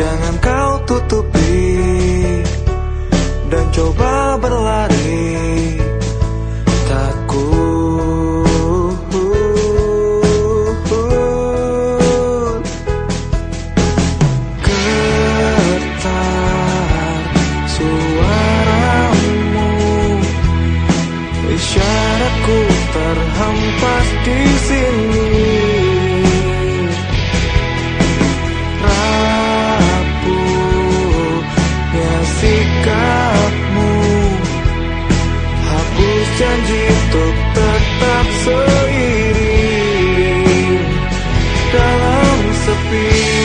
Jangan kau tutupi Dan coba berlari. Takut. Suaramu. Isyaratku terhempas di sini. be.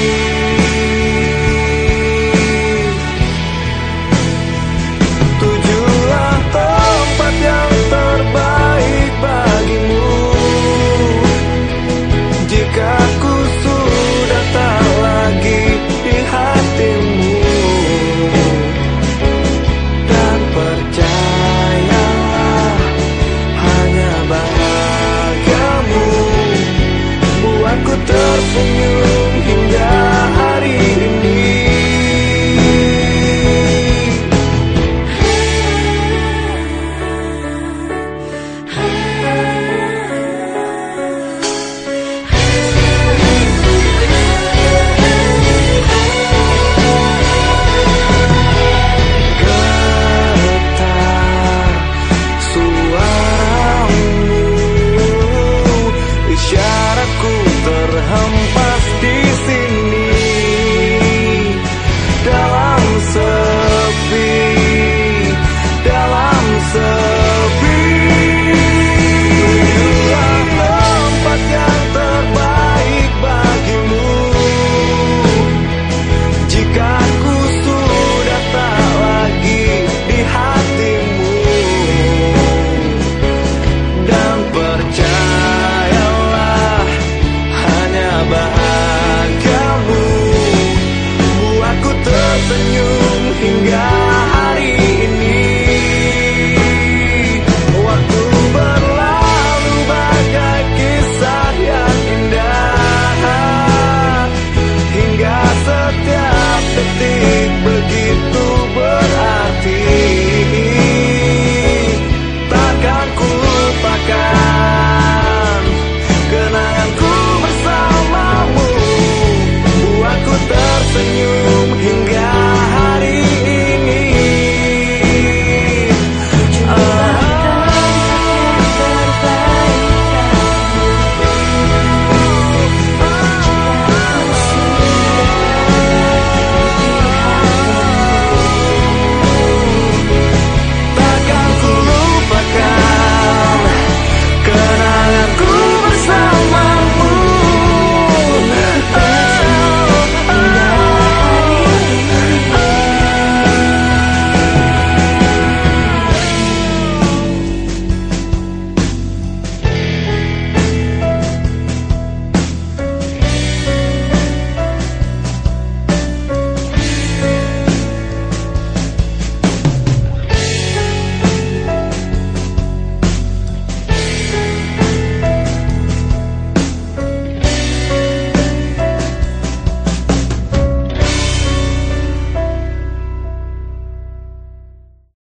home earth and you.